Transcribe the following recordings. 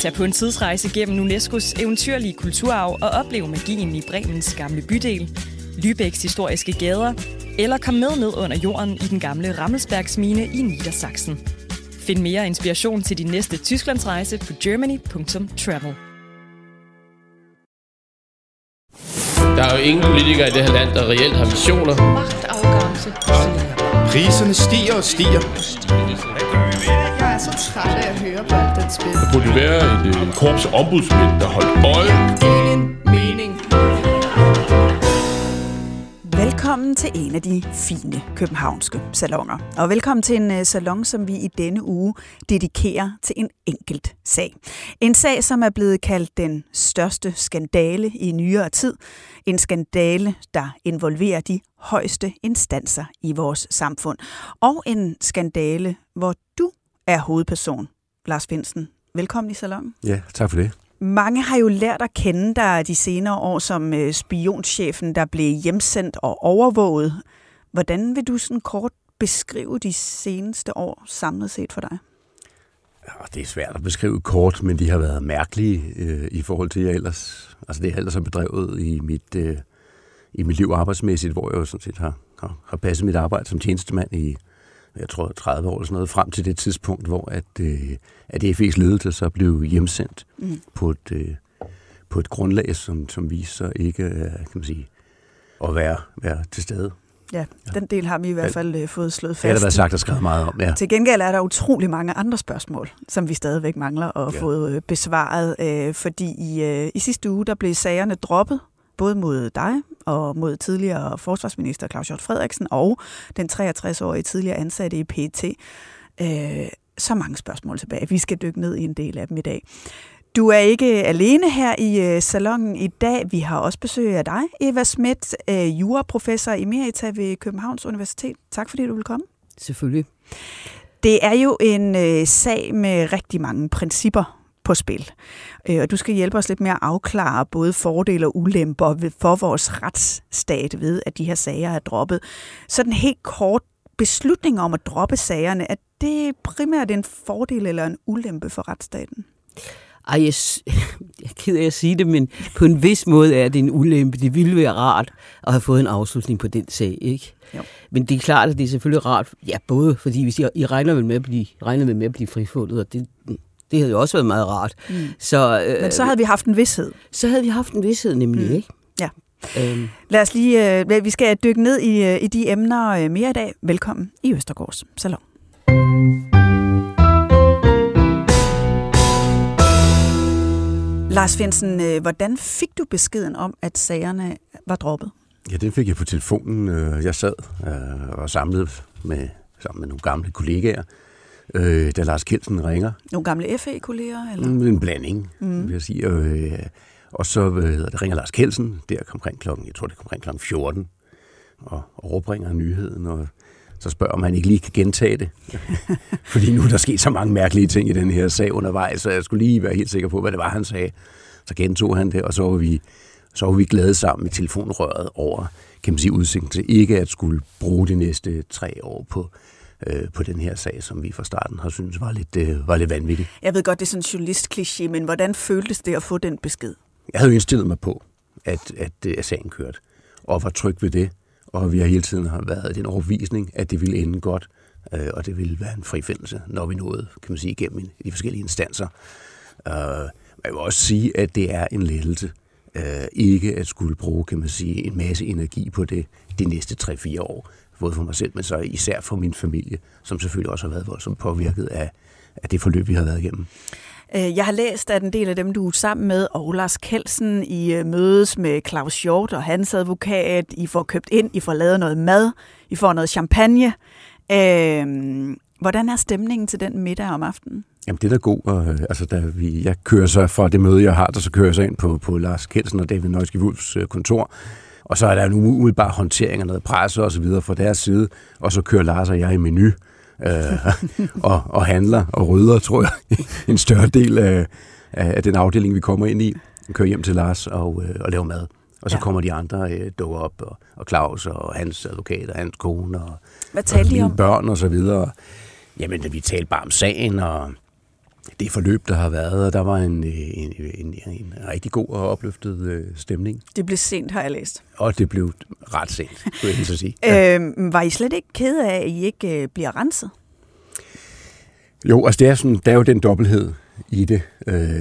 Tag på en tidsrejse gennem UNESCO's eventyrlige kulturarv og oplev magien i Bremens gamle bydel, Lübecks historiske gader, eller kom med ned under jorden i den gamle Rammelsbergsmine i Niedersachsen. Find mere inspiration til din næste Tysklandsrejse på germany.travel. Der er jo ingen politikere i det her land, der reelt har visioner. Magtafgangse. Priserne stiger og stiger. Jeg er så træt af at høre på alt den spil. Der burde være et øh, korps ombudsmænd, der holdt øje. Velkommen til en af de fine københavnske salonger. Og velkommen til en øh, salon, som vi i denne uge dedikerer til en enkelt sag. En sag, som er blevet kaldt den største skandale i nyere tid. En skandale, der involverer de højeste instanser i vores samfund. Og en skandale, hvor du er hovedperson, Lars Finsen. Velkommen i salongen. Ja, tak for det. Mange har jo lært at kende dig de senere år som øh, spionchefen, der blev hjemsendt og overvåget. Hvordan vil du sådan kort beskrive de seneste år samlet set for dig? Ja, det er svært at beskrive kort, men de har været mærkelige øh, i forhold til, jeg ellers, altså det jeg ellers har bedrevet i mit, øh, i mit liv arbejdsmæssigt, hvor jeg jo sådan set har, har, har passet mit arbejde som tjenestemand i, jeg tror, 30 år eller sådan noget, frem til det tidspunkt, hvor at, øh, at FE's ledelse så blev hjemsendt mm. på, et, øh, på et grundlag, som, som viser sig ikke kan man sige, at være, være til stede. Ja, den del har vi i hvert fald øh, fået slået fast. Det har der været sagt og skrevet meget om, ja. Til gengæld er der utrolig mange andre spørgsmål, som vi stadigvæk mangler at ja. få øh, besvaret, øh, fordi i, øh, i sidste uge, der blev sagerne droppet, både mod dig og mod tidligere forsvarsminister Claus Hjort Frederiksen og den 63-årige tidligere ansatte i PET. Øh, så mange spørgsmål tilbage. Vi skal dykke ned i en del af dem i dag. Du er ikke alene her i øh, salongen i dag. Vi har også besøg af dig, Eva Schmidt, øh, juraprofessor emerita ved Københavns Universitet. Tak fordi du vil komme. Selvfølgelig. Det er jo en øh, sag med rigtig mange principper på spil. Øh, og du skal hjælpe os lidt med at afklare både fordele og ulemper for vores retsstat ved, at de her sager er droppet. Sådan helt kort beslutning om at droppe sagerne, er det primært en fordel eller en ulempe for retsstaten? Ej, jeg, jeg er ked af at sige det, men på en vis måde er det en ulempe. Det ville være rart at have fået en afslutning på den sag, ikke? Jo. Men det er klart, at det er selvfølgelig rart, ja, både fordi hvis I, I regner med at blive, regner med at blive frifundet, og det, det havde jo også været meget rart. Mm. Så, øh, Men så havde vi haft en vidshed. Så havde vi haft en vidshed nemlig, mm. ikke? Ja. Øhm. Lad os lige, øh, vi skal dykke ned i, øh, i de emner øh, mere i dag. Velkommen i Østergårds Salon. Lars Finsen, øh, hvordan fik du beskeden om, at sagerne var droppet? Ja, den fik jeg på telefonen. Jeg sad øh, og var samlet med, sammen med nogle gamle kollegaer, øh, da Lars Kelsen ringer. Nogle gamle FA-kolleger? Eller? Mm, en blanding, mm. vil jeg sige. Øh, og så øh, det ringer Lars Kelsen, der omkring klokken, jeg tror det kom omkring klokken 14, og overbringer nyheden, og så spørger om han ikke lige kan gentage det. Fordi nu er der sket så mange mærkelige ting i den her sag undervejs, så jeg skulle lige være helt sikker på, hvad det var, han sagde. Så gentog han det, og så var vi, så var vi glade sammen i telefonrøret over, kan man sige, udsigten til ikke at skulle bruge de næste tre år på øh, på den her sag, som vi fra starten har syntes var lidt, øh, var lidt vanvittig. Jeg ved godt, det er sådan en journalist men hvordan føltes det at få den besked? Jeg havde jo indstillet mig på, at, at, at sagen kørte, og var tryg ved det, og vi har hele tiden har været den overvisning, at det ville ende godt, øh, og det ville være en frifindelse, når vi nåede, kan man sige, igennem de forskellige instanser. Øh, jeg vil også sige, at det er en lettelse, øh, ikke at skulle bruge, kan man sige, en masse energi på det de næste 3-4 år både for mig selv, men så især for min familie, som selvfølgelig også har været voldsomt påvirket af, af det forløb, vi har været igennem. Øh, jeg har læst, at en del af dem, du er sammen med, og Lars Kelsen, I øh, mødes med Claus Hjort og hans advokat. I får købt ind, I får lavet noget mad, I får noget champagne. Øh, hvordan er stemningen til den middag om aftenen? Jamen, det er da god. Og, altså, da vi, jeg kører så fra det møde, jeg har, der så kører jeg så ind på, på Lars Kelsen og David Nøjski Wulfs kontor, og så er der en umiddelbar håndtering af noget presse og så videre fra deres side, og så kører Lars og jeg i menu øh, og, og handler og rydder, tror jeg, en større del af, af den afdeling, vi kommer ind i. Kører hjem til Lars og, øh, og laver mad. Og så ja. kommer de andre øh, dukker op, og, og Claus og hans advokat og hans kone og, Hvad talte og de om? børn og så videre. Jamen, vi talte bare om sagen, og det forløb, der har været, og der var en, en, en, en rigtig god og opløftet øh, stemning. Det blev sent, har jeg læst. Og det blev ret sent, kunne jeg så sige. Ja. Øh, var I slet ikke kede af, at I ikke øh, bliver renset? Jo, altså det er, sådan, der er jo den dobbelthed i det, øh,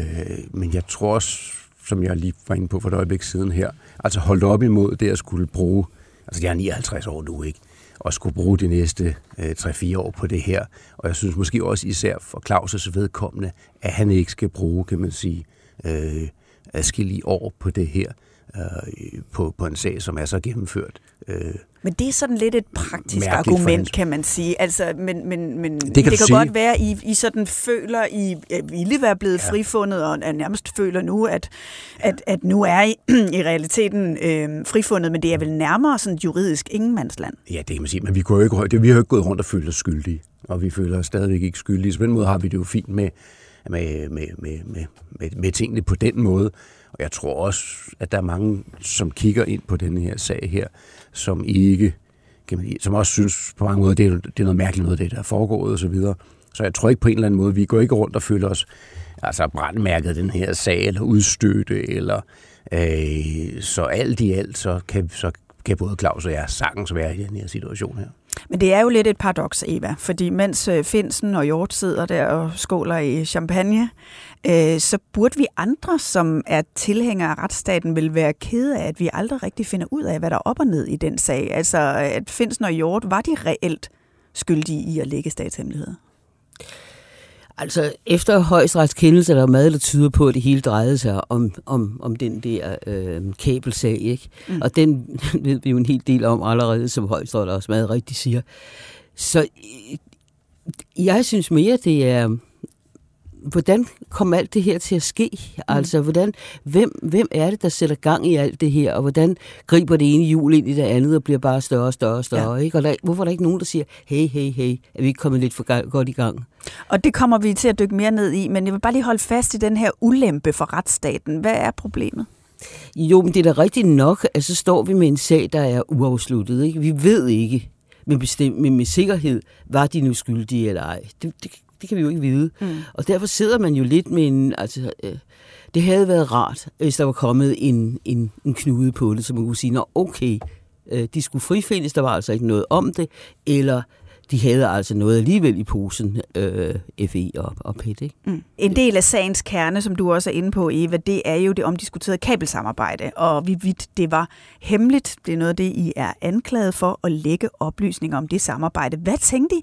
men jeg tror også, som jeg lige var inde på for et øjeblik siden her, altså holdt op imod det at skulle bruge, altså jeg er 59 år nu, ikke? Og skulle bruge de næste øh, 3-4 år på det her. Og jeg synes måske også især for Claus' vedkommende, at han ikke skal bruge, kan man sige, øh, adskillige år på det her, øh, på, på en sag, som er så gennemført. Øh, men det er sådan lidt et praktisk argument, kan man sige. Altså, men men, men det kan, det kan godt være, at I, I sådan føler, I ville være blevet ja. frifundet, og nærmest føler nu, at, ja. at, at nu er I i realiteten øh, frifundet, men det er vel nærmere sådan juridisk ingenmandsland. Ja, det kan man sige, men vi, går jo ikke, vi har jo ikke gået rundt og følt os skyldige, og vi føler os stadigvæk ikke skyldige. Så på den måde har vi det jo fint med, med, med, med, med, med, med tingene på den måde. Og jeg tror også, at der er mange, som kigger ind på den her sag her, som ikke, som også synes på mange måder, det er, det er noget mærkeligt noget, det der er foregået og så videre. Så jeg tror ikke på en eller anden måde, vi går ikke rundt og føler os altså brandmærket den her sag, eller udstøtte, eller øh, så alt i alt, så kan, så kan både Claus og jeg sagtens være i den her situation her. Men det er jo lidt et paradoks, Eva, fordi mens øh, Finsen og Hjort sidder der og skåler i champagne, øh, så burde vi andre, som er tilhængere af retsstaten, vil være kede af, at vi aldrig rigtig finder ud af, hvad der er op og ned i den sag. Altså, at Finsen og Hjort, var de reelt skyldige i at lægge statshemmeligheder? Altså, efter højesterets kendelse er der meget, der tyder på, at det hele drejede sig om, om, om den der øh, kabelsag, ikke? Mm. Og den ved vi jo en hel del om allerede, som højesteret også meget rigtigt siger. Så øh, jeg synes mere, det er hvordan kom alt det her til at ske? Mm. Altså, hvordan, hvem, hvem er det, der sætter gang i alt det her, og hvordan griber det ene hjul ind i det andet og bliver bare større og større og større? Ja. Ikke? Og der, hvorfor er der ikke nogen, der siger, hey, hey, hey, er vi ikke kommet lidt for godt i gang? Og det kommer vi til at dykke mere ned i, men jeg vil bare lige holde fast i den her ulempe for retsstaten. Hvad er problemet? Jo, men det er da rigtigt nok, at så står vi med en sag, der er uafsluttet. Ikke? Vi ved ikke med, bestem- med, med sikkerhed, var de nu skyldige eller ej. Det, det, det kan vi jo ikke vide. Mm. Og derfor sidder man jo lidt med en... Altså, øh, det havde været rart, hvis der var kommet en, en, en knude på det, så man kunne sige, at okay, øh, de skulle frifindes, der var altså ikke noget om det, eller de havde altså noget alligevel i posen, øh, FE og, og PET. Ikke? Mm. En del af sagens kerne, som du også er inde på, Eva, det er jo det omdiskuterede kabelsamarbejde, og vi vidt det var hemmeligt. Det er noget af det, I er anklaget for at lægge oplysninger om det samarbejde. Hvad tænkte I,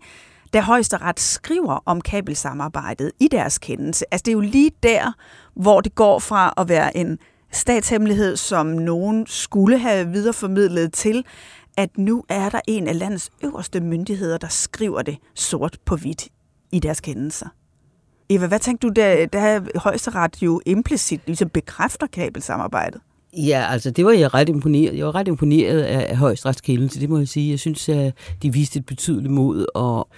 da højesteret skriver om kabelsamarbejdet i deres kendelse. Altså det er jo lige der, hvor det går fra at være en statshemmelighed, som nogen skulle have videreformidlet til, at nu er der en af landets øverste myndigheder, der skriver det sort på hvidt i deres kendelser. Eva, hvad tænkte du, da, da højesteret jo implicit ligesom bekræfter kabelsamarbejdet? Ja, altså det var jeg ret imponeret. Jeg var ret imponeret af, af højesterets kendelse, det må jeg sige. Jeg synes, at de viste et betydeligt mod og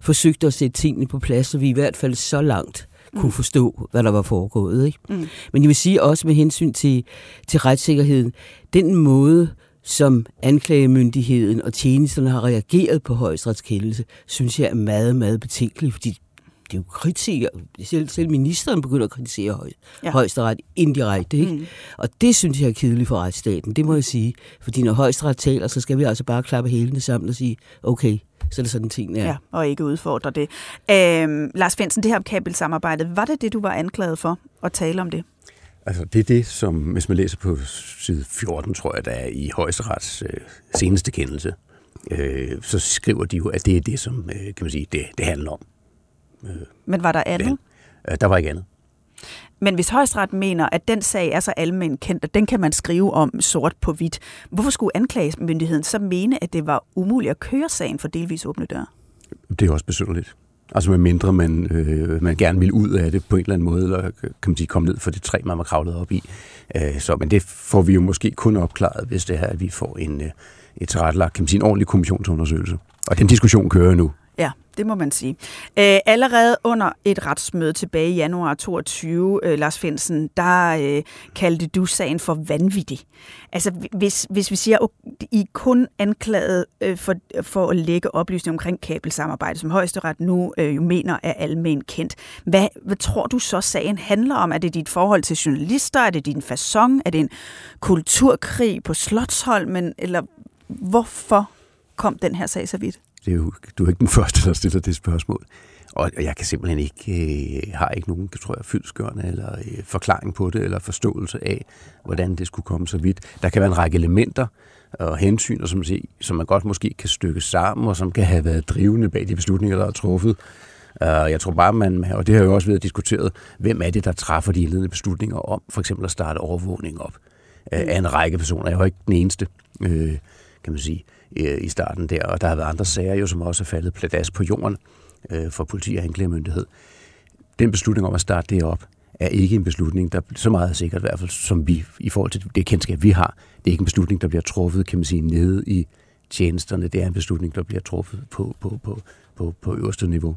forsøgte at sætte tingene på plads, så vi i hvert fald så langt kunne mm. forstå, hvad der var foregået. Ikke? Mm. Men jeg vil sige også med hensyn til, til retssikkerheden, den måde, som anklagemyndigheden og tjenesterne har reageret på højesterets synes jeg er meget, meget betænkelig, fordi det er jo kritik. Selv, selv ministeren begynder at kritisere høj, ja. højesteret indirekte. Ikke? Mm. Og det synes jeg er kedeligt for retsstaten, det må jeg sige. Fordi når højesteret taler, så skal vi altså bare klappe hælene sammen og sige, okay, så er det sådan ting er. Ja, og ikke udfordre det. Øhm, Lars Finsen, det her kabelsamarbejde, var det det, du var anklaget for at tale om det? Altså, det er det, som, hvis man læser på side 14, tror jeg, der er i højesterets øh, seneste kendelse, øh, så skriver de jo, at det er det, som øh, kan man sige, det, det handler om. Øh, Men var der andet? Øh, der var ikke andet. Men hvis højesteret mener, at den sag er så almindeligt kendt, at den kan man skrive om sort på hvidt, hvorfor skulle anklagemyndigheden så mene, at det var umuligt at køre sagen for delvis åbne døre? Det er også besynderligt. Altså med mindre man, øh, man gerne vil ud af det på en eller anden måde, eller kan man sige, komme ned for det træ, man var kravlet op i. Øh, så, men det får vi jo måske kun opklaret, hvis det er, at vi får en, øh, et tilrettelagt, kan man sige, en ordentlig kommissionsundersøgelse. Og den diskussion kører nu. Det må man sige. Æ, allerede under et retsmøde tilbage i januar 22, øh, Lars Finsen, der øh, kaldte du sagen for vanvittig. Altså, hvis, hvis vi siger, at I kun anklaget øh, for, for at lægge oplysninger omkring kabelsamarbejde, som højesteret nu øh, jo mener er almen kendt. Hvad, hvad tror du så, sagen handler om? Er det dit forhold til journalister? Er det din façon? Er det en kulturkrig på Slottholmen? Eller hvorfor kom den her sag så vidt? Det er jo, du er ikke den første, der stiller det spørgsmål. Og jeg kan simpelthen ikke, øh, har ikke nogen, tror jeg, fyldskørende eller øh, forklaring på det, eller forståelse af, hvordan det skulle komme så vidt. Der kan være en række elementer og hensyn, og som, som man godt måske kan stykke sammen, og som kan have været drivende bag de beslutninger, der er truffet. Uh, jeg tror bare, man, og det har jo også været diskuteret, hvem er det, der træffer de ledende beslutninger om for eksempel at starte overvågning op uh, af en række personer. Jeg er jo ikke den eneste, øh, kan man sige, Øh, i starten der, og der har været andre sager jo, som også er faldet pladas på jorden øh, for politi og anklagemyndighed. Den beslutning om at starte det op, er ikke en beslutning, der så meget er sikkert, i hvert fald som vi, i forhold til det kendskab, vi har, det er ikke en beslutning, der bliver truffet, kan man sige, nede i tjenesterne. Det er en beslutning, der bliver truffet på, på, på, på, på øverste niveau.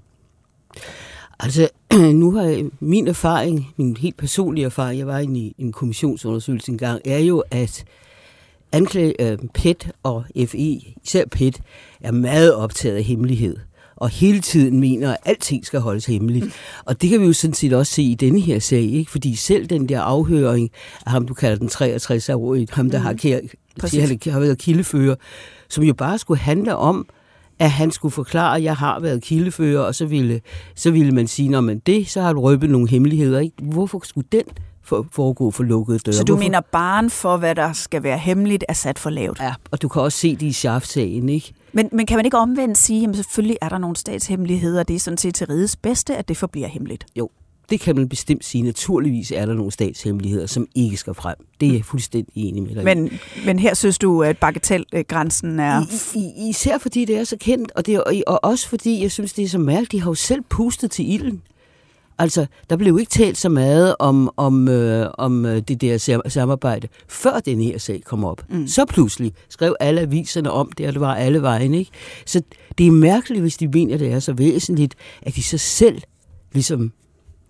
Altså, nu har jeg, min erfaring, min helt personlige erfaring, jeg var inde i en kommissionsundersøgelse engang, er jo, at anklage, øh, PET og FE, især PET, er meget optaget af hemmelighed og hele tiden mener, at alting skal holdes hemmeligt. Og det kan vi jo sådan set også se i denne her sag, ikke? fordi selv den der afhøring af ham, du kalder den 63-årige, ham der mm. har, har, har været kildefører, som jo bare skulle handle om, at han skulle forklare, at jeg har været kildefører, og så ville, så ville man sige, når man det, så har du røbet nogle hemmeligheder. Ikke? Hvorfor skulle den for, foregå for lukkede døre. Så du Hvorfor? mener, barn for, hvad der skal være hemmeligt, er sat for lavt? Ja, og du kan også se det i Schaff-sagen, ikke? Men, men kan man ikke omvendt sige, at selvfølgelig er der nogle statshemmeligheder, det er sådan set til rigets bedste, at det forbliver hemmeligt? Jo, det kan man bestemt sige. Naturligvis er der nogle statshemmeligheder, som ikke skal frem. Det er jeg fuldstændig enig med dig men, men her synes du, at bagatelgrænsen er... I, i, især fordi det er så kendt, og, det er, og også fordi jeg synes, det er så mærkeligt. De har jo selv pustet til ilden. Altså, der blev ikke talt så meget om, om, øh, om øh, det der samarbejde, før den her sag kom op. Mm. Så pludselig skrev alle aviserne om det, og det var alle vejen. Ikke? Så det er mærkeligt, hvis de mener, det er så væsentligt, at de så selv ligesom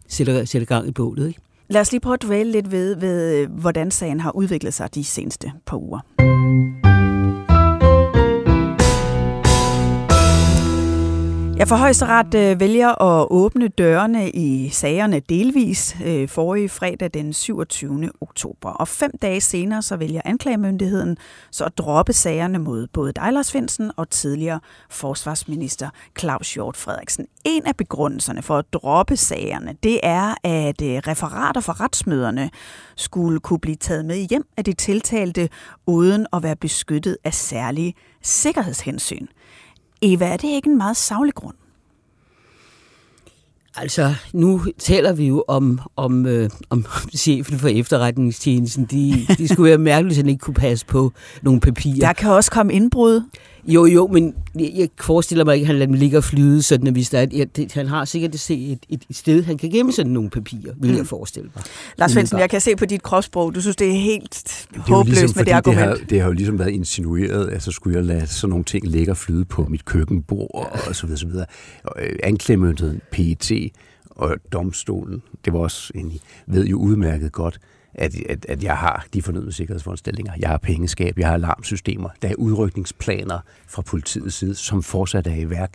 sætter, sætter gang i bålet. Ikke? Lad os lige prøve at dvæle lidt ved, ved, hvordan sagen har udviklet sig de seneste par uger. Ja, for højesteret øh, vælger at åbne dørene i sagerne delvis øh, forrige fredag den 27. oktober. Og fem dage senere så vælger anklagemyndigheden så at droppe sagerne mod både Dejlers Finsen, og tidligere forsvarsminister Claus Hjort Frederiksen. En af begrundelserne for at droppe sagerne, det er, at øh, referater fra retsmøderne skulle kunne blive taget med hjem af de tiltalte, uden at være beskyttet af særlige sikkerhedshensyn. Eva, er det ikke en meget savlig grund? Altså, nu taler vi jo om, om, øh, om chefen for efterretningstjenesten. De, de skulle være mærkeligt, at han ikke kunne passe på nogle papirer. Der kan også komme indbrud. Jo, jo, men jeg, jeg forestiller mig ikke, at han lader dem ligge og flyde, sådan at hvis der er, ja, det, han har sikkert et, et, et sted, han kan gemme sådan nogle papirer, vil mm. jeg forestille mig. Lars Svendsen, jeg kan se på dit kropssprog, du synes, det er helt det er håbløst ligesom, med det argument. Det har, det har jo ligesom været insinueret, at så skulle jeg lade sådan nogle ting ligge og flyde på mit køkkenbord og så videre, så videre. Øh, anklagemyndigheden, PET og domstolen, det var også en, ved jo udmærket godt, at, at, at jeg har de fornødne sikkerhedsforanstaltninger. Jeg har pengeskab, jeg har alarmsystemer, der er udrykningsplaner fra politiets side, som fortsat er i værk.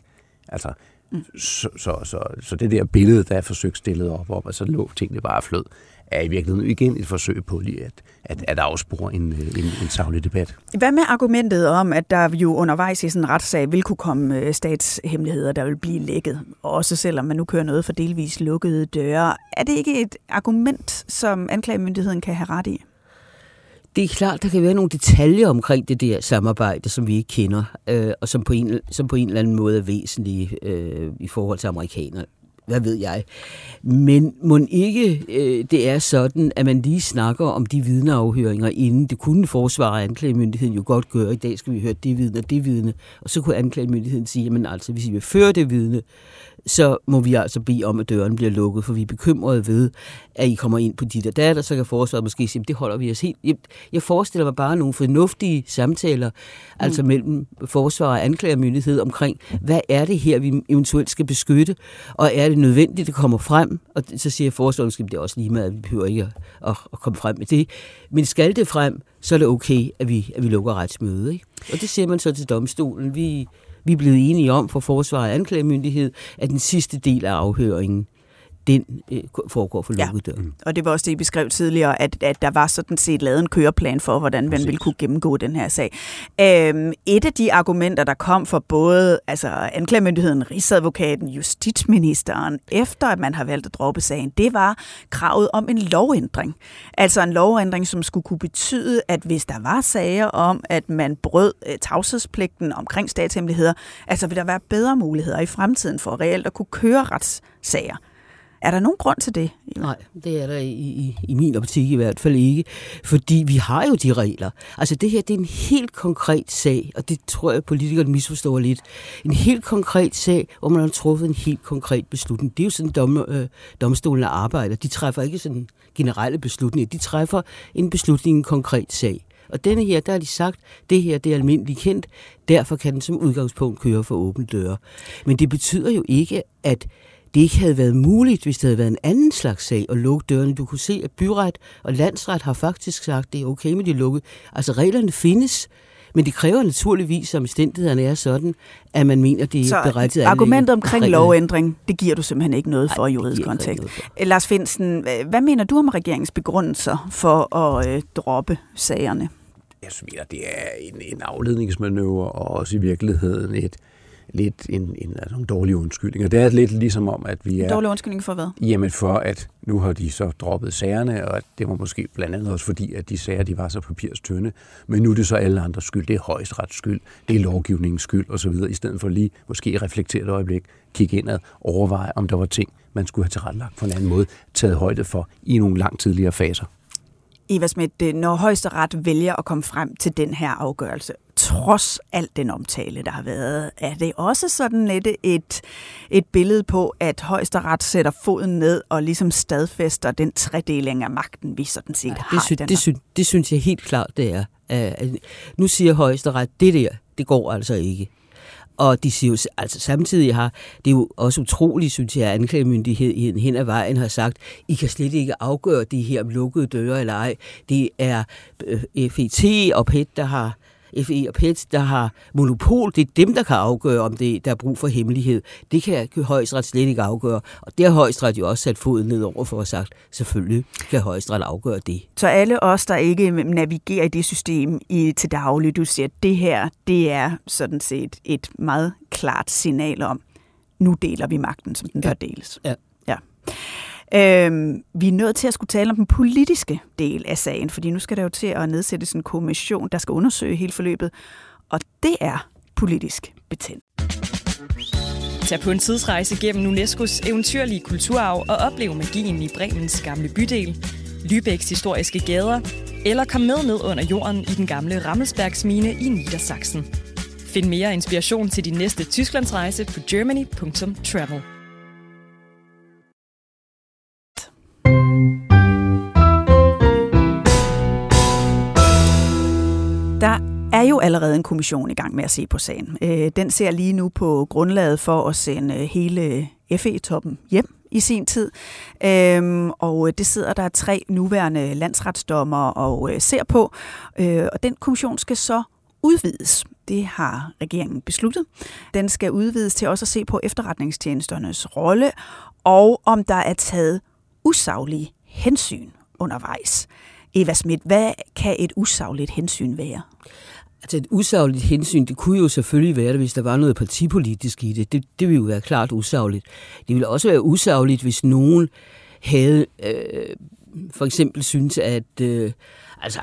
Altså, mm. så, så, så, så det der billede, der er forsøgt stillet op om, at så lå tingene bare flød, er i virkeligheden igen et forsøg på lige at, at, at afspore en, en, en savlig debat. Hvad med argumentet om, at der jo undervejs i sådan en retssag vil kunne komme øh, statshemmeligheder, der vil blive lækket, også selvom man nu kører noget for delvis lukkede døre. Er det ikke et argument, som anklagemyndigheden kan have ret i? Det er klart, der kan være nogle detaljer omkring det der samarbejde, som vi ikke kender, øh, og som på, en, som på en eller anden måde er væsentlige øh, i forhold til amerikanerne hvad ved jeg. Men må ikke øh, det er sådan, at man lige snakker om de vidneafhøringer inden. Det kunne forsvare og anklagemyndigheden jo godt gøre. I dag skal vi høre det vidne og det vidne. Og så kunne anklagemyndigheden sige, at altså, hvis I vil føre det vidne, så må vi altså bede om, at døren bliver lukket, for vi er bekymrede ved, at I kommer ind på dit og dat, og så kan forsvaret måske sige, at det holder vi os helt. Jeg, forestiller mig bare nogle fornuftige samtaler, mm. altså mellem forsvar og anklagermyndighed omkring, hvad er det her, vi eventuelt skal beskytte, og er det nødvendigt, at det kommer frem? Og så siger forsvaret, at det er også lige med, at vi behøver ikke at, at komme frem med det. Men skal det frem, så er det okay, at vi, at vi lukker retsmødet. Ikke? Og det siger man så til domstolen. Vi, vi er blevet enige om for forsvar og anklagemyndighed, at den sidste del af afhøringen, den øh, foregår for lukket dør. Ja. Og det var også det, I beskrev tidligere, at, at der var sådan set lavet en køreplan for, hvordan man ville kunne gennemgå den her sag. Øhm, et af de argumenter, der kom for både altså, anklagemyndigheden, Rigsadvokaten, justitsministeren, efter at man har valgt at droppe sagen, det var kravet om en lovændring. Altså en lovændring, som skulle kunne betyde, at hvis der var sager om, at man brød øh, tavshedspligten omkring statshemmeligheder, altså vil der være bedre muligheder i fremtiden for reelt at kunne køre retssager. Er der nogen grund til det? Nej, det er der i, i, i min optik i hvert fald ikke. Fordi vi har jo de regler. Altså det her, det er en helt konkret sag, og det tror jeg, politikerne misforstår lidt. En helt konkret sag, hvor man har truffet en helt konkret beslutning. Det er jo sådan, dom, øh, domstolen arbejder. De træffer ikke sådan generelle beslutninger. De træffer en beslutning i en konkret sag. Og denne her, der har de sagt, det her det er almindeligt kendt, derfor kan den som udgangspunkt køre for åbne døre. Men det betyder jo ikke, at det ikke havde været muligt, hvis det havde været en anden slags sag at lukke dørene. Du kunne se, at byret og landsret har faktisk sagt, at det er okay med de lukket. Altså reglerne findes, men det kræver naturligvis, at omstændighederne er sådan, at man mener, det er berettiget argumentet omkring reglerne. lovændring, det giver du simpelthen ikke noget for i juridisk kontekst. Lars Finsen, hvad mener du om regeringens begrundelser for at øh, droppe sagerne? Jeg synes, det er en, en afledningsmanøvre, og også i virkeligheden et, lidt en, en, altså en dårlig undskyldning. Og det er lidt ligesom om, at vi er... Dårlig undskyldning for hvad? Jamen for, at nu har de så droppet sagerne, og at det var måske blandt andet også fordi, at de sager, de var så papirstønde. Men nu er det så alle andres skyld. Det er højesterets skyld, det er lovgivningens skyld osv. I stedet for lige måske reflektere et øjeblik, kigge indad, overveje, om der var ting, man skulle have tilrettelagt på en anden måde, taget højde for i nogle langt tidligere faser. Eva Schmidt, når højesteret vælger at komme frem til den her afgørelse, trods alt den omtale, der har været, er det også sådan lidt et, et billede på, at højesteret sætter foden ned og ligesom stadfæster den tredeling af magten, vi sådan set ja, det har synes, det, synes, det synes jeg helt klart, det er. Uh, nu siger højesteret, det der, det går altså ikke. Og de siger jo, altså samtidig har, det er jo også utroligt, synes jeg, at anklagemyndigheden hen ad vejen har sagt, I kan slet ikke afgøre de her lukkede døre eller ej. Det er øh, FET og PET, der har FE og PET, der har monopol. Det er dem, der kan afgøre, om det, der er brug for hemmelighed. Det kan højesteret slet ikke afgøre. Og det har højesteret jo også sat foden ned over for at sagt, selvfølgelig kan højesteret afgøre det. Så alle os, der ikke navigerer i det system i, til daglig, du siger, at det her, det er sådan set et meget klart signal om, nu deler vi magten, som den ja. bør deles. Ja. ja. Øhm, vi er nødt til at skulle tale om den politiske del af sagen, fordi nu skal der jo til at nedsættes en kommission, der skal undersøge hele forløbet, og det er politisk betændt. Tag på en tidsrejse gennem UNESCO's eventyrlige kulturarv og oplev magien i Bremens gamle bydel, Lübecks historiske gader, eller kom med ned under jorden i den gamle Rammelsbergsmine i Niedersachsen. Find mere inspiration til din næste Tysklandsrejse på germany.travel. er jo allerede en kommission i gang med at se på sagen. Øh, den ser lige nu på grundlaget for at sende øh, hele øh, FE-toppen hjem i sin tid. Øhm, og det sidder der tre nuværende landsretsdommer og øh, ser på. Øh, og den kommission skal så udvides. Det har regeringen besluttet. Den skal udvides til også at se på efterretningstjenesternes rolle, og om der er taget usaglige hensyn undervejs. Eva Schmidt, hvad kan et usagligt hensyn være? Altså et usagligt hensyn, det kunne jo selvfølgelig være det, hvis der var noget partipolitisk i det. Det, det ville jo være klart usagligt. Det ville også være usagligt, hvis nogen havde øh, for eksempel synes, at øh, altså,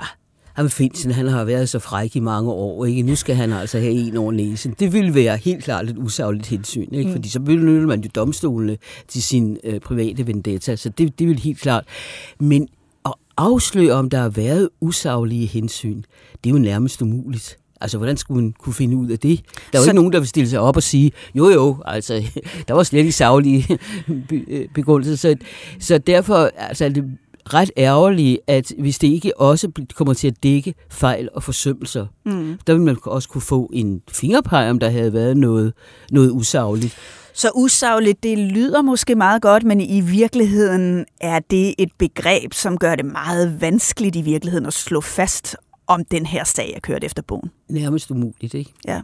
ham Finsen, han har været så fræk i mange år, ikke? Nu skal han altså have en over næsen. Det ville være helt klart et usagligt hensyn, ikke? Mm. Fordi så benytter man jo domstolene til sin øh, private vendetta, så det, det vil helt klart. Men afsløre, om der har været usaglige hensyn, det er jo nærmest umuligt. Altså, hvordan skulle man kunne finde ud af det? Der er jo så... ikke nogen, der vil stille sig op og sige, jo jo, altså, der var slet ikke savlige begrundelser. Så, så derfor altså, er det ret ærgerligt, at hvis det ikke også kommer til at dække fejl og forsømmelser, mm. der vil man også kunne få en fingerpeg, om der havde været noget, noget usagligt. Så usagligt, det lyder måske meget godt, men i virkeligheden er det et begreb, som gør det meget vanskeligt i virkeligheden at slå fast, om den her sag er kørt efter bogen. Nærmest umuligt, ikke? Ja.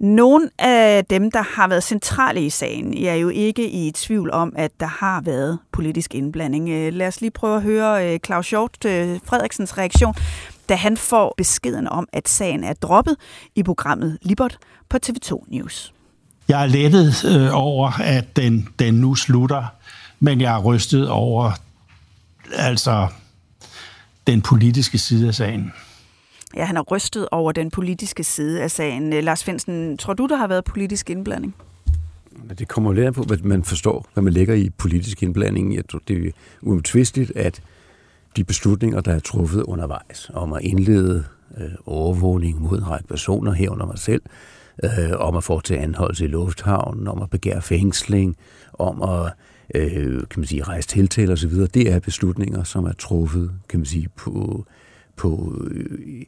Nogle af dem, der har været centrale i sagen, er jo ikke i tvivl om, at der har været politisk indblanding. Øh, lad os lige prøve at høre øh, Claus Hjort øh, Frederiksens reaktion, da han får beskeden om, at sagen er droppet i programmet Libert på TV2 News. Jeg er lettet øh, over, at den, den nu slutter, men jeg er rystet over altså den politiske side af sagen. Ja, han er rystet over den politiske side af sagen. Øh, Lars Finsen, tror du, der har været politisk indblanding? Det kommer jo lidt på, hvad man forstår, hvad man lægger i politisk indblanding. Jeg tror, det er uomtvisteligt, at de beslutninger, der er truffet undervejs om at indlede øh, overvågning mod en række personer herunder mig selv, øh, om at til anholdelse i lufthavnen, om at begære fængsling, om at øh, kan man sige, rejse tiltale osv., det er beslutninger, som er truffet kan man sige, på, på øh,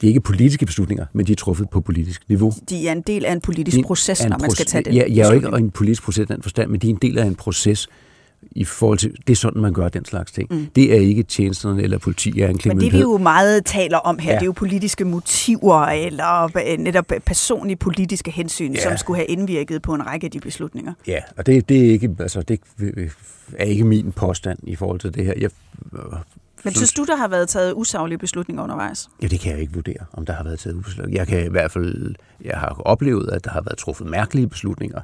det er ikke politiske beslutninger, men de er truffet på politisk niveau. De er en del af en politisk proces, når man skal tage det. Ja, jeg er jo ikke en politisk proces i den forstand, men de er en del af en proces, i forhold til, det er sådan, man gør den slags ting. Mm. Det er ikke tjenesterne eller politi er Men det vi jo meget taler om her, ja. det er jo politiske motiver eller øh, netop personlige politiske hensyn, ja. som skulle have indvirket på en række af de beslutninger. Ja, og det, det, er, ikke, altså, det er ikke min påstand i forhold til det her. Jeg men synes du, der har været taget usaglige beslutninger undervejs? Ja, det kan jeg ikke vurdere, om der har været taget usaglige. Jeg kan i hvert fald, jeg har oplevet, at der har været truffet mærkelige beslutninger,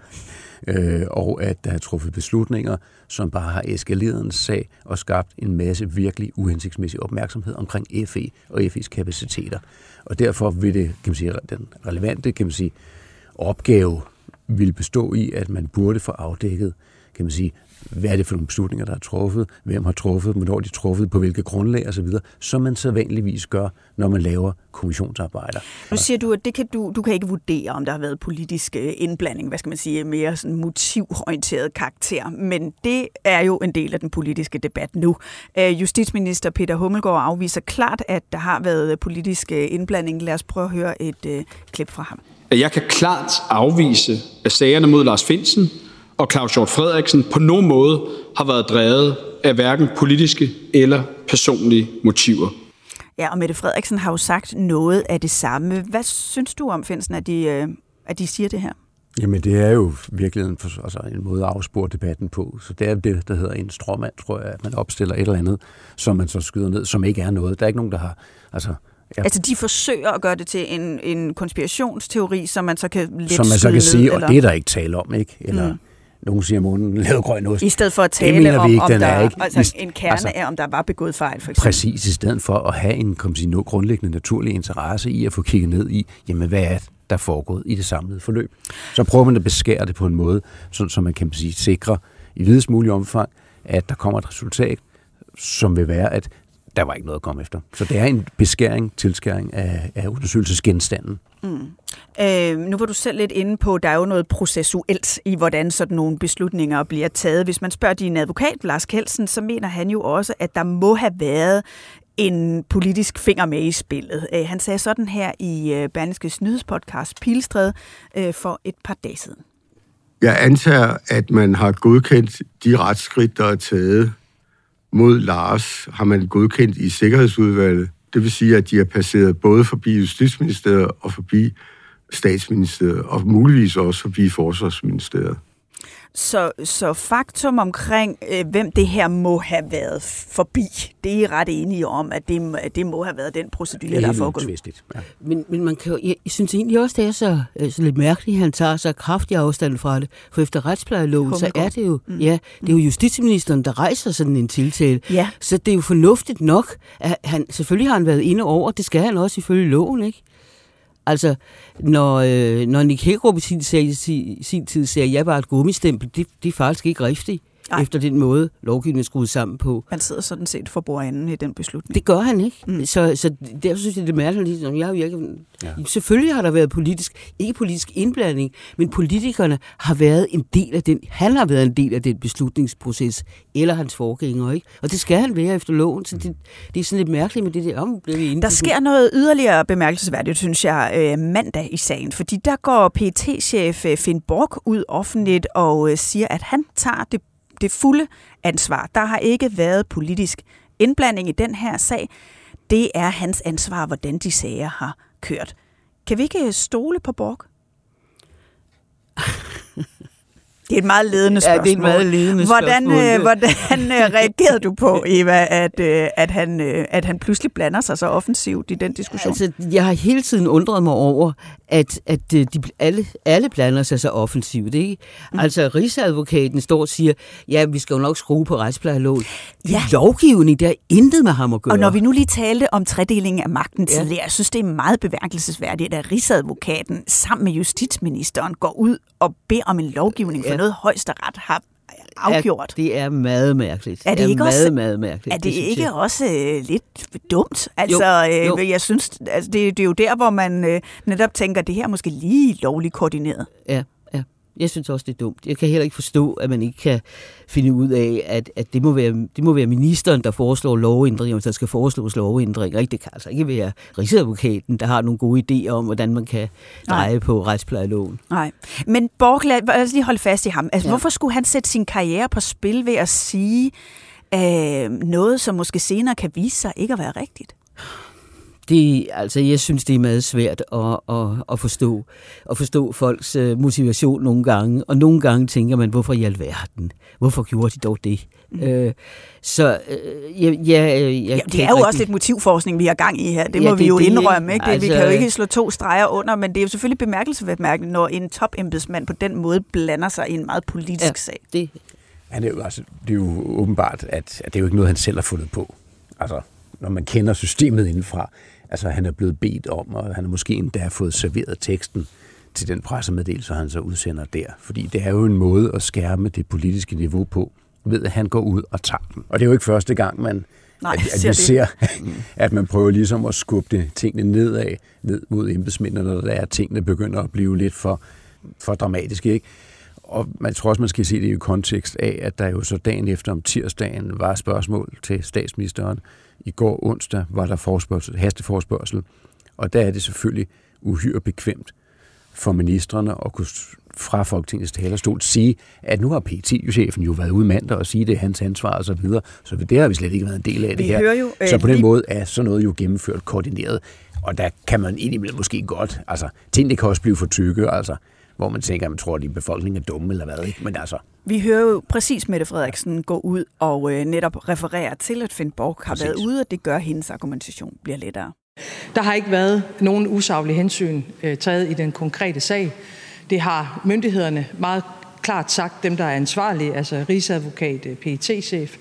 øh, og at der er truffet beslutninger, som bare har eskaleret en sag og skabt en masse virkelig uhensigtsmæssig opmærksomhed omkring FE og FE's kapaciteter. Og derfor vil det, kan man sige, den relevante kan man sige, opgave vil bestå i, at man burde få afdækket, kan man sige, hvad er det for nogle beslutninger, der er truffet, hvem har truffet, hvornår de er truffet, på hvilke grundlag osv., som man så vanligvis gør, når man laver kommissionsarbejder. Nu siger du, at det kan du, du kan ikke vurdere, om der har været politisk øh, indblanding, hvad skal man sige, mere sådan motivorienteret karakter, men det er jo en del af den politiske debat nu. Øh, justitsminister Peter Hummelgaard afviser klart, at der har været politisk øh, indblanding. Lad os prøve at høre et uh, klip fra ham. Jeg kan klart afvise, at sagerne mod Lars Finsen og Claus Hjort Frederiksen på nogen måde har været drevet af hverken politiske eller personlige motiver. Ja, og Mette Frederiksen har jo sagt noget af det samme. Hvad synes du om, Finsen, at de, øh, at de siger det her? Jamen, det er jo virkelig en, altså en måde at afspore debatten på. Så det er det, der hedder en stråmand, tror jeg, at man opstiller et eller andet, som man så skyder ned, som ikke er noget. Der er ikke nogen, der har... Altså, Ja. Altså, de forsøger at gøre det til en, en konspirationsteori, som man så kan lidt Som man så kan sige, eller? og det er der ikke tale om, ikke? Eller, mm. Nogen siger, at månen lavede grøn ost. I stedet for at tale om, ikke, om der, er ikke. Altså, en kerne altså, er, om der var begået fejl, for eksempel. Præcis, i stedet for at have en kom sige, noget grundlæggende naturlig interesse i at få kigget ned i, jamen hvad er der foregået i det samlede forløb. Så prøver man at beskære det på en måde, så, så man kan sige, sikre i videst mulig omfang, at der kommer et resultat, som vil være, at der var ikke noget at komme efter. Så det er en beskæring, tilskæring af, af undersøgelsesgenstanden. Mm. Øh, nu var du selv lidt inde på, der er jo noget processuelt i, hvordan sådan nogle beslutninger bliver taget. Hvis man spørger din advokat, Lars Kelsen, så mener han jo også, at der må have været en politisk finger med i spillet. Øh, han sagde sådan her i øh, Berlingskes nyhedspodcast Pilstred øh, for et par dage siden. Jeg antager, at man har godkendt de retsskridt, der er taget mod Lars, har man godkendt i Sikkerhedsudvalget. Det vil sige, at de er passeret både forbi Justitsministeriet og forbi Statsministeriet, og muligvis også forbi Forsvarsministeriet. Så, så faktum omkring, øh, hvem det her må have været forbi, det er I ret enige om, at det, at det må have været den procedure, der er foregået. Ja. Men, men man kan, jo- jeg, jeg synes egentlig også, det er så, øh, så lidt mærkeligt, at han tager så kraftig afstand fra det. For efter retsplejeloven, så er det jo, mm. ja, det er jo justitsministeren, der rejser sådan en tiltale. Ja. Så det er jo fornuftigt nok, at han, selvfølgelig har han været inde over, det skal han også ifølge loven, ikke? Altså, når, øh, når Nick Hækkerup i sin, sin, sin tid siger, at jeg var et gummistempel, det, det er faktisk ikke rigtigt, Nej. efter den måde, lovgivningen er skruet sammen på. Man sidder sådan set for bordenden i den beslutning. Det gør han ikke. Mm. Så, så derfor synes jeg, det er mærkeligt. Som jeg har virket. Ja. Selvfølgelig har der været politisk, ikke politisk indblanding, men politikerne har været en del af den, han har været en del af den beslutningsproces, eller hans forgænger, ikke? Og det skal han være efter loven, så det, det er sådan lidt mærkeligt med det der, om bliver vi Der sker noget yderligere bemærkelsesværdigt, synes jeg, øh, mandag i sagen, fordi der går pt chef øh, Finn Borg ud offentligt og øh, siger, at han tager det, det fulde ansvar. Der har ikke været politisk indblanding i den her sag. Det er hans ansvar, hvordan de sager har kørt. Kan vi ikke stole på Borg? Det er et meget ledende Ja, spørgsmål. det er et meget ledende hvordan, spørgsmål. Øh, hvordan øh, reagerede du på, Eva, at, øh, at, han, øh, at han pludselig blander sig så offensivt i den diskussion? Altså, jeg har hele tiden undret mig over, at, at øh, de, alle, alle blander sig så offensivt. Ikke? Mm. Altså, Rigsadvokaten står og siger, ja, vi skal jo nok skrue på retsplejeloven. Ja. lovgivning, der er intet med ham at gøre. Og når vi nu lige talte om tredelingen af magten Ja. tidligere, jeg synes, det er meget beværkelsesværdigt, at Rigsadvokaten sammen med justitsministeren går ud og beder om en lovgivning for Ja. noget højesteret har afgjort. Ja, det er meget mærkeligt. Er det er ikke meget, også- meget mærkeligt. Er det synes ikke jeg. også øh, lidt dumt? Altså, Jo, jo. øh, jeg synes, altså, det, det er jo der, hvor man øh, netop tænker, det her er måske lige lovligt koordineret. Ja. Jeg synes også, det er dumt. Jeg kan heller ikke forstå, at man ikke kan finde ud af, at, at det, må være, det må være ministeren, der foreslår lovændringer, hvis der skal foreslås lovændringer. Ikke? Det kan altså ikke være Rigsadvokaten, der har nogle gode idéer om, hvordan man kan dreje på retsplejeloven. Nej. Men Borg, lad, os lige holde fast i ham. Altså. Ja. hvorfor skulle han sætte sin karriere på spil ved at sige øh, noget, som måske senere kan vise sig ikke at være rigtigt? Det, altså, jeg synes, det er meget svært at, at, at, forstå, at forstå folks øh, motivation nogle gange. Og nogle gange tænker man, hvorfor i alverden? Hvorfor gjorde de dog det? Mm. Øh, så øh, jeg, jeg, jeg det er jo rigtig- også lidt motivforskning, vi har gang i her. Det Ja, må vi det er jo det, indrømme. ikke? Det, vi Altså- kan jo ikke slå to streger under, men det er jo selvfølgelig bemærkelsesværdigt, når en topembedsmand på den måde blander sig i en meget politisk Ja, sag. det, Han er jo, altså, det er jo åbenbart, at, at det er jo ikke noget, han selv har fundet på. Altså, når man kender systemet indenfra, altså han er blevet bedt om, og han har måske endda fået serveret teksten til den pressemeddelelse, han så udsender der. Fordi det er jo en måde at skærme det politiske niveau på, ved at han går ud og tager den. Og det er jo ikke første gang, man, Nej, at, at ser vi det. ser, at man prøver ligesom at skubbe det, tingene nedad, ned mod embedsmændene, når der er, at tingene begynder at blive lidt for, for dramatiske. Ikke? Og man tror også, man skal se det i kontekst af, at der jo så dagen efter om tirsdagen var spørgsmål til statsministeren. I går onsdag var der forspørgsel, hasteforspørgsel, og der er det selvfølgelig uhyre bekvemt for ministerne at kunne fra Folketingets talerstol sige, at nu har PT-chefen jo været ude mandag og sige, at det er hans ansvar og så videre. Så det har vi slet ikke været en del af Vi det her. hører jo, øh, så på den lige- måde er sådan noget jo gennemført koordineret. Og der kan man indimellem måske godt, altså tingene kan også blive for tykke, altså hvor man tænker, at man tror, at de befolkningen er dumme eller hvad, ikke? Men altså, Vi hører jo præcis Mette Frederiksen gå ud og øh, netop referere til, at Finn Borg har Præcis. været ude, og det gør, at hendes argumentation bliver lettere. Der har ikke været nogen usaglige hensyn øh, taget i den konkrete sag. Det har myndighederne meget klart sagt, dem der er ansvarlige, altså rigsadvokat, øh, PET-chef,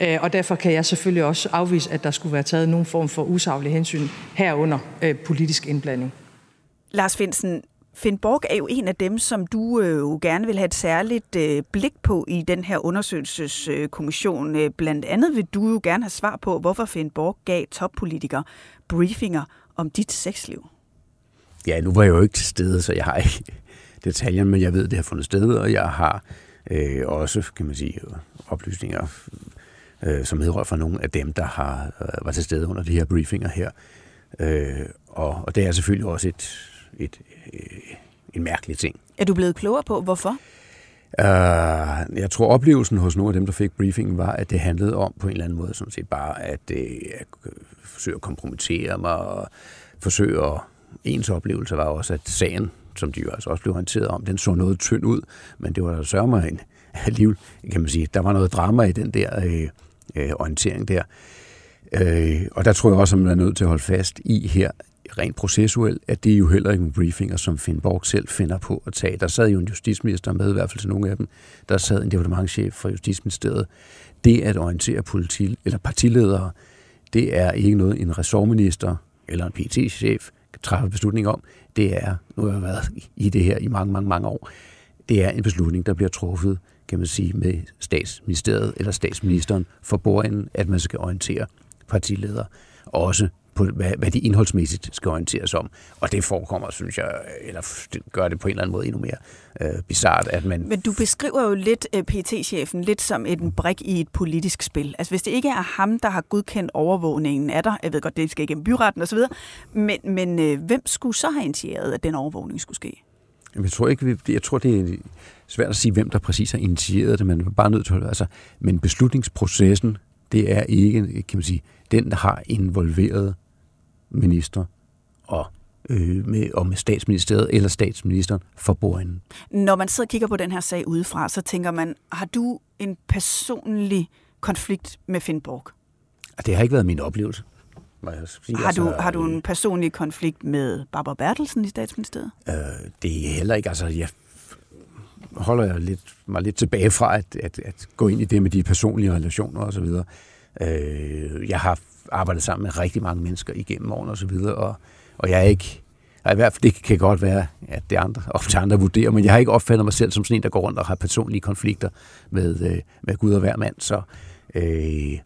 øh, og derfor kan jeg selvfølgelig også afvise, at der skulle være taget nogen form for usaglige hensyn herunder øh, politisk indblanding. Lars Finsen, Finn Borg er jo en af dem, som du øh, jo gerne vil have et særligt øh, blik på i den her undersøgelseskommission. Øh, blandt andet vil du jo gerne have svar på, hvorfor Finn Borg gav toppolitikere briefinger om dit sexliv. ja, nu var jeg jo ikke til stede, så jeg har ikke detaljer, men jeg ved, det har fundet sted, og jeg har øh, også, kan man sige, oplysninger, øh, som hedder fra nogle af dem, der har øh, var til stede under de her briefinger her. Øh, og, og det er selvfølgelig også et, et, øh, en mærkelig ting. Er du blevet klogere på, hvorfor? Uh, jeg tror, oplevelsen hos nogle af dem, der fik briefingen, var, at det handlede om på en eller anden måde sådan set bare at, øh, forsøge at kompromittere mig og forsøge at... Ens oplevelse var også, at sagen som de jo altså også blev orienteret om, den så noget tynd ud, men det var der sørge mig en, alligevel, kan man sige, der var noget drama i den der øh, øh, orientering der. Øh, og der tror jeg også, at man er nødt til at holde fast i her, rent processuelt, at det er jo heller ikke en briefinger, som Finn Borg selv finder på at tage. Der sad jo en justitsminister med, i hvert fald til nogle af dem. Der sad en departementchef fra Justitsministeriet. Det at orientere politi, eller partiledere, det er ikke noget, en ressortminister eller en PT-chef kan træffe beslutning om. Det er, nu har jeg været i det her i mange, mange, mange år, det er en beslutning, der bliver truffet, kan man sige, med statsministeriet eller statsministeren for bordenden, at man skal orientere partiledere. Også på, hvad, hvad de indholdsmæssigt skal orienteres om. Og det forekommer, synes jeg, eller gør det på en eller anden måde endnu mere øh, bizart, at man... Men du beskriver jo lidt øh, PT-chefen lidt som en brik i et politisk spil. Altså hvis det ikke er ham, der har godkendt overvågningen af dig, jeg ved godt, det skal igennem byretten osv., men, men uh, hvem skulle så have initieret, at den overvågning skulle ske? Jeg tror ikke, jeg tror, det er svært at sige, hvem der præcis har initieret det, men man er bare nødt til at altså, men beslutningsprocessen, det er ikke, kan man sige, den, der har involveret minister og øh, med, og med statsministeriet eller statsministeren for bordenden. Når man sidder og kigger på den her sag udefra, så tænker man, har du en personlig konflikt med Finn Borg? Det har ikke været min oplevelse. Jeg sige. Har, du, altså, har du en personlig konflikt med Barbara Bertelsen i statsministeriet? Øh, det er heller ikke. Altså, jeg holder jeg lidt, mig lidt tilbage fra at, at, at gå ind i det med de personlige relationer osv. Øh, jeg har arbejdet sammen med rigtig mange mennesker igennem årene og så videre, og, og jeg er ikke, i hvert fald, det kan godt være, at det andre, op til andre vurderer, men jeg har ikke opfattet mig selv som sådan en, der går rundt og har personlige konflikter med, øh, med Gud og hver mand, så, øh,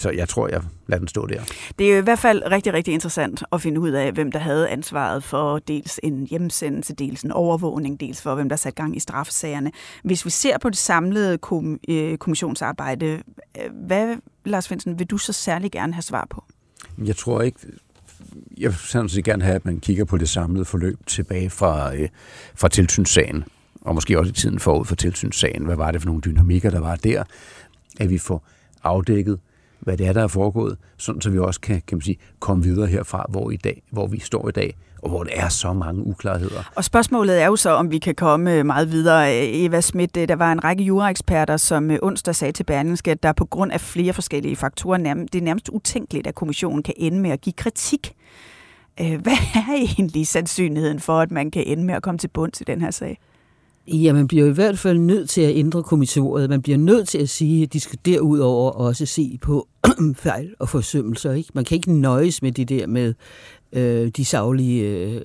så jeg tror, jeg lader den stå der. Det er jo i hvert fald rigtig, rigtig interessant at finde ud af, hvem der havde ansvaret for dels en hjemsendelse, dels en overvågning, dels for hvem der satte gang i straffesagerne. Hvis vi ser på det samlede kom, øh, kommissionsarbejde, øh, hvad, Lars Finsen, vil du så særlig gerne have svar på? Jeg tror ikke, jeg vil sådan set gerne have, at man kigger på det samlede forløb tilbage fra, øh, fra tilsynssagen, og måske også i tiden forud for tilsynssagen. Hvad var det for nogle dynamikker, der var der? At vi får afdækket, hvad det er, der er foregået, sådan så vi også kan, kan man sige, komme videre herfra, hvor, i dag, hvor vi står i dag, og hvor der er så mange uklarheder. Og spørgsmålet er jo så, om vi kan komme øh, meget videre. Øh, Eva Schmidt, øh, der var en række juraeksperter, som onsdag sagde til Berlingske, at der på grund af flere forskellige faktorer, det er nærmest utænkeligt, at kommissionen kan ende med at give kritik. Hvad er egentlig sandsynligheden for, at man kan ende med at komme til bunds i den her sag? Ja, man bliver i hvert fald nødt til at ændre kommissionet. Man bliver nødt til at sige, at de skal derudover også se på fejl og forsømmelser. Ikke? Man kan ikke nøjes med det der med øh, de savlige, øh,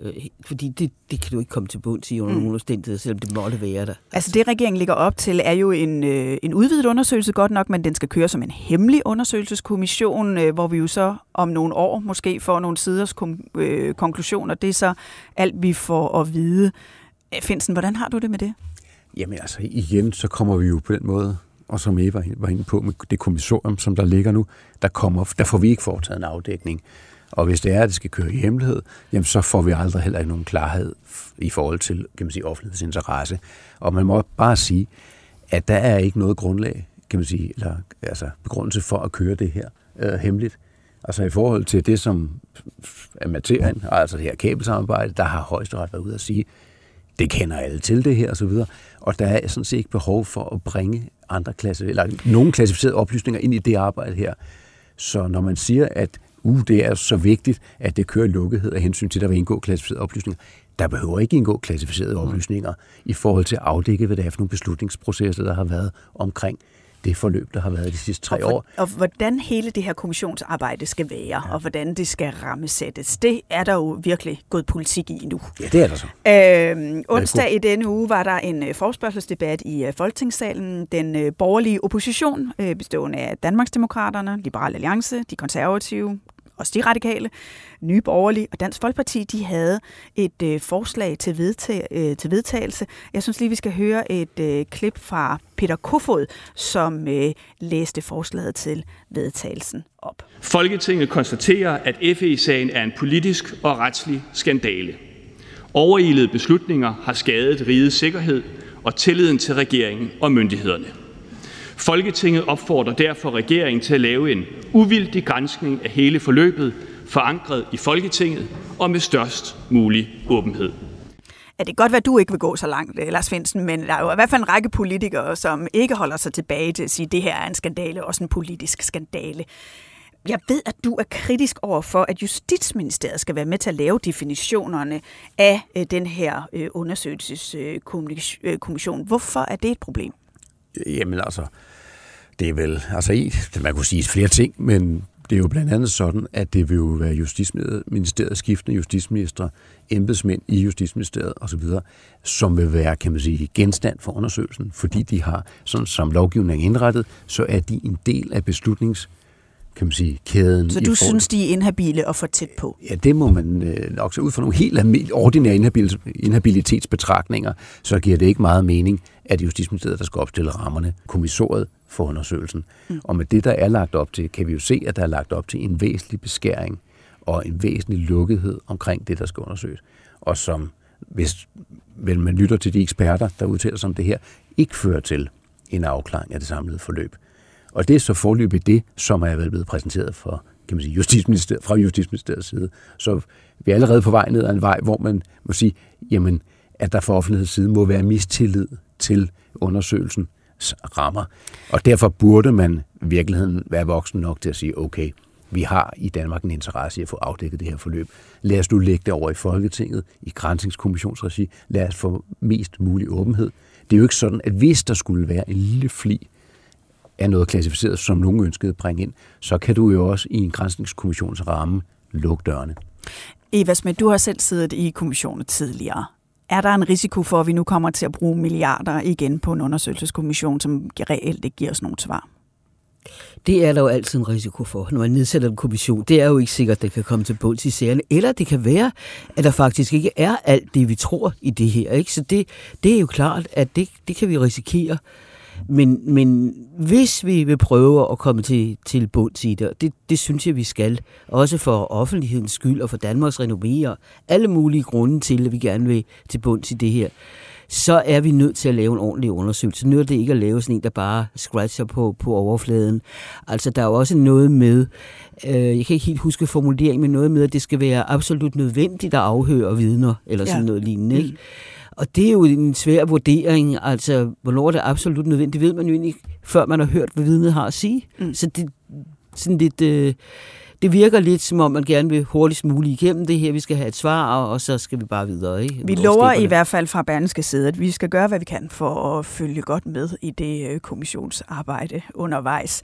fordi det, det kan du ikke komme til bunds i under mm. nogen omstændigheder, selvom det måtte være der. Altså det, regeringen ligger op til, er jo en, øh, en udvidet undersøgelse godt nok, men den skal køre som en hemmelig undersøgelseskommission, øh, hvor vi jo så om nogle år måske får nogle siders kom, øh, konklusioner. Det er så alt, vi får at vide. Øh, Finsen, hvordan har du det med det? Jamen altså, igen, så kommer vi jo på den måde, og som Eva var inde på med det kommissorium, som der ligger nu, der, kommer, der får vi ikke foretaget en afdækning. Og hvis det er, at det skal køre i hemmelighed, jamen så får vi aldrig heller ikke nogen klarhed i forhold til kan man sige, offentlighedsinteresse. Og man må bare sige, at der er ikke noget grundlag, kan man sige, eller altså begrundelse for at køre det her øh, hemmeligt. Altså i forhold til det, som er materien, altså det her kabelsamarbejde, der har højesteret været ude at sige, det kender alle til det her og så videre. Og der er sådan set ikke behov for at bringe andre klasse, eller nogle klassificerede oplysninger ind i det arbejde her. Så når man siger, at uh, det er så vigtigt, at det kører lukkethed af hensyn til, at der vil indgå klassificerede oplysninger, der behøver ikke indgå klassificerede oplysninger i forhold til at afdække, hvad det er for nogle beslutningsprocesser, der har været omkring det forløb, der har været de sidste tre og år. Og hvordan hele det her kommissionsarbejde skal være, ja. og hvordan det skal rammesættes, det er der jo virkelig gået politik i nu. Ja, det er der så. Øh, onsdag i denne uge var der en øh, forspørgselsdebat i uh, Folketingssalen. Den uh, borgerlige opposition, bestående af Danmarksdemokraterne, Liberal Alliance, de konservative, også de radikale, Nye Borgerlige og Dansk Folkeparti, de havde et øh, forslag til, vedtag, øh, til vedtagelse. Jeg synes lige, vi skal høre et øh, klip fra Peter Kofod, som øh, læste forslaget til vedtagelsen op. Folketinget konstaterer, at FE-sagen er en politisk og retslig skandale. Overilede beslutninger har skadet rigets sikkerhed og tilliden til regeringen og myndighederne. Folketinget opfordrer derfor regeringen til at lave en uvildig granskning af hele forløbet, forankret i Folketinget og med størst mulig åbenhed. Ja, det kan godt være, at du ikke vil gå så langt, eh, Lars Finsen, men der er jo i hvert fald en række politikere, som ikke holder sig tilbage til at sige, at det her er en skandale, også en politisk skandale. Jeg ved, at du er kritisk over for, at Justitsministeriet skal være med til at lave definitionerne af eh, den her eh, undersøgelseskommission. Hvorfor er det et problem? Jamen altså, det er vel, altså man kunne sige flere ting, men det er jo blandt andet sådan, at det vil jo være Justitsministeriet, skiftende justitsminister, embedsmænd i Justitsministeriet osv., som vil være, kan man sige, genstand for undersøgelsen, fordi de har, sådan som lovgivningen er indrettet, så er de en del af beslutnings kan man sige, kæden. Så du synes, de er inhabile og for tæt på? Ja, det må man øh, nok se ud fra nogle helt ordinære inhabil, inhabilitetsbetragtninger, så giver det ikke meget mening, at Justitsministeriet, der skal opstille rammerne, kommissoriet for undersøgelsen. Mm. Og med det, der er lagt op til, kan vi jo se, at der er lagt op til en væsentlig beskæring og en væsentlig lukkethed omkring det, der skal undersøges. Og som, hvis vel man lytter til de eksperter, der udtaler sig om det her, ikke fører til en afklaring af det samlede forløb. Og det er så forløbet det, som er blevet præsenteret for, kan man sige, Justitsministeriet, fra Justitsministeriets side. Så vi er allerede på vej ned ad en vej, hvor man må sige, jamen, at der fra offentlighedens side må være mistillid til undersøgelsen rammer. Og derfor burde man i virkeligheden være voksen nok til at sige, okay, vi har i Danmark en interesse i at få afdækket det her forløb. Lad os nu lægge det over i Folketinget, i Grænsningskommissionsregi. Lad os få mest mulig åbenhed. Det er jo ikke sådan, at hvis der skulle være en lille fli af noget klassificeret, som nogen ønskede at bringe ind, så kan du jo også i en Grænsningskommissions ramme lukke dørene. Eva Smidt, du har selv siddet i kommissionen tidligere. Er der en risiko for, at vi nu kommer til at bruge milliarder igen på en undersøgelseskommission, som reelt ikke giver os nogen svar? Det er der jo altid en risiko for, når man nedsætter en kommission. Det er jo ikke sikkert, at det kan komme til bunds i sagerne. Eller det kan være, at der faktisk ikke er alt det, vi tror i det her. Ikke? Så det, det er jo klart, at det, det kan vi risikere. Men, men hvis vi vil prøve at komme til, til bunds i det, det, det synes jeg, vi skal, også for offentlighedens skyld og for Danmarks renommé og alle mulige grunde til, at vi gerne vil til bunds i det her, så er vi nødt til at lave en ordentlig undersøgelse. Nu er det ikke at lave sådan en, der bare scratcher på, på overfladen. Altså, der er jo også noget med, øh, jeg kan ikke helt huske formuleringen, men noget med, at det skal være absolut nødvendigt at afhøre vidner, eller sådan ja. noget lignende. Ikke? Og det er jo en svær vurdering, altså hvornår det er absolut nødvendigt, det ved man jo egentlig, før man har hørt, hvad vidnet har at sige. Mm. Så det sådan lidt... Øh, det virker lidt, som om man gerne vil hurtigst muligt igennem det her. Vi skal have et svar, og så skal vi bare videre. Ikke? Vi lover i hvert fald fra Berneske side, at vi skal gøre, hvad vi kan for at følge godt med i det øh, kommissionsarbejde undervejs.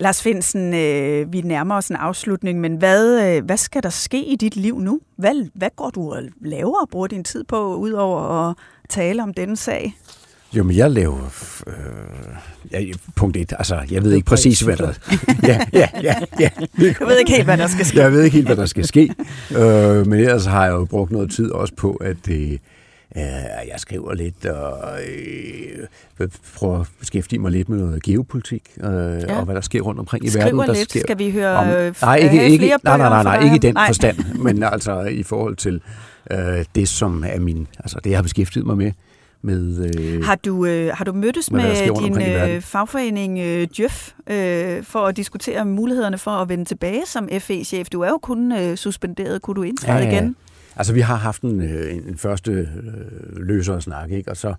Lars Finsen, øh, vi nærmer os en afslutning, men hvad, øh, hvad skal der ske i dit liv nu? Hvad, hvad går du og laver og bruger din tid på, udover at tale om denne sag? Jo, men jeg laver... Øh, ja, punkt et, altså, jeg ved ikke præcis, hvad der... ja, ja, ja, ja. Jeg ved ikke helt, hvad der skal ske. Jeg ved ikke helt, hvad der skal ske. øh, men ellers har jeg jo brugt noget tid også på, at det... Øh, jeg skriver lidt og øh, prøver at beskæftige mig lidt med noget geopolitik øh, ja. og hvad der sker rundt omkring i skriver verden. Der lidt. Sker Skal vi høre om, øh, nej, ikke, ikke, nej, nej, nej, nej, ikke i den nej. forstand, men altså i forhold til øh, det, som er min, altså det, jeg har beskæftiget mig med. med øh, har, du, øh, har du mødtes med, med din øh, fagforening øh, Djøf øh, for at diskutere mulighederne for at vende tilbage som FE-chef? Du er jo kun øh, suspenderet. Kunne du indtræde ja, ja. igen? Altså, vi har haft en, en, en første øh, løsere snak, ikke? og så øh,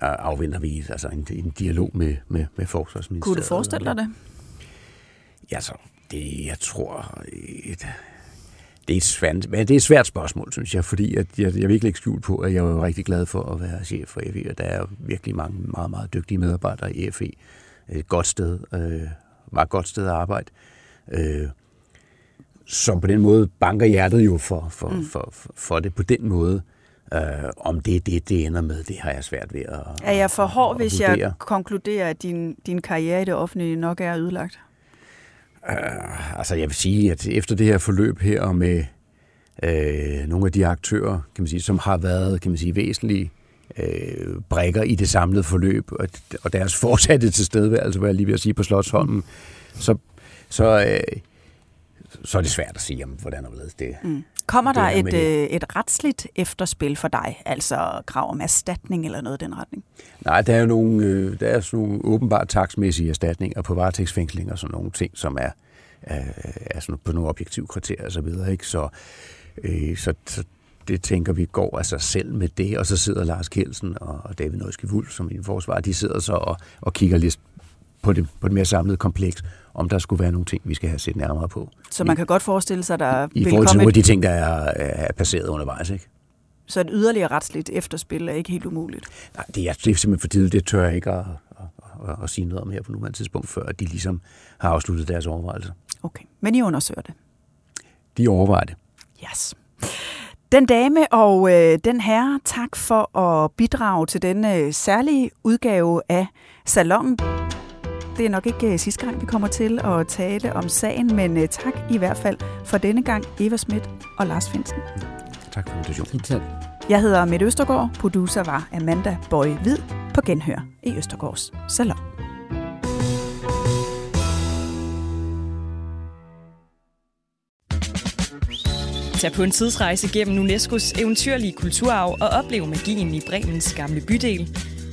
afventer vi altså en, en dialog med, med, med forsvarsministeriet. Kunne du forestille dig det? Ja, så det, jeg tror, et, det er, et svært, men det er et svært spørgsmål, synes jeg, fordi at jeg, jeg virkelig ikke skjult på, at jeg er rigtig glad for at være chef for FE, og der er virkelig mange meget, meget dygtige medarbejdere i FE. Et godt sted, øh, meget godt sted at arbejde. Øh, som på den måde banker hjertet jo for, for, mm. for, for, for det på den måde. Uh, om det er det, det ender med, det har jeg svært ved at Er jeg for hård, hvis jeg konkluderer, at din, din karriere i det offentlige nok er ødelagt? Uh, altså jeg vil sige, at efter det her forløb her med uh, nogle af de aktører, kan man sige, som har været kan man sige, væsentlige uh, brækker i det samlede forløb, og, og deres fortsatte tilstedeværelse, hvad jeg lige vil sige, på Slottsholmen, så, så uh, så er det svært at sige, om, hvordan og hvorledes det mm. Kommer der et, øh, et retsligt efterspil for dig, altså krav om erstatning eller noget i den retning? Nej, der er jo nogle, øh, der er sådan nogle åbenbart taksmæssige erstatninger på varetægtsfængsling og sådan nogle ting, som er, er, er sådan på nogle objektive kriterier og så videre. Ikke? Så, øh, så, så det tænker vi går af sig selv med det, og så sidder Lars Kelsen og David Nøjski Wulf, som i forsvar, de sidder så og, og kigger lidt på det, på det mere samlede kompleks, om der skulle være nogle ting, vi skal have set nærmere på. Så man kan godt forestille sig, der I forhold til nogle af de ting, der er, er passeret undervejs, ikke? Så et yderligere retsligt efterspil er ikke helt umuligt? Nej, det er, det er simpelthen for tidligt. Det tør jeg ikke at, at, at, at sige noget om her på nuværende tidspunkt, før de ligesom har afsluttet deres overvejelser. Okay, men I undersøger det? De overvejer det. Yes. Den dame og øh, den herre, tak for at bidrage til denne særlige udgave af Salon. Det er nok ikke øh, sidste gang, vi kommer til at tale om sagen, men øh, tak i hvert fald for denne gang, Eva Schmidt og Lars Finsen. Tak for invitationen. Tak. Jeg hedder Mette Østergaard, producer var Amanda Bøje Hvid på Genhør i Østergaards Salon. Tag på en tidsrejse gennem UNESCO's eventyrlige kulturarv og oplev magien i Bremens gamle bydel,